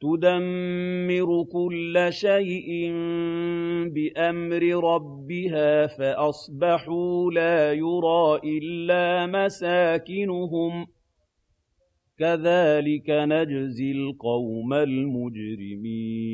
تُدَمِّرُ كُلَّ شَيْءٍ بِأَمْرِ رَبِّهَا فَأَصْبَحُوا لَا يُرَىٰ إِلَّا مَسَاكِنُهُمْ ۚ. كَذَٰلِكَ نَجْزِي الْقَوْمَ الْمُجْرِمِينَ.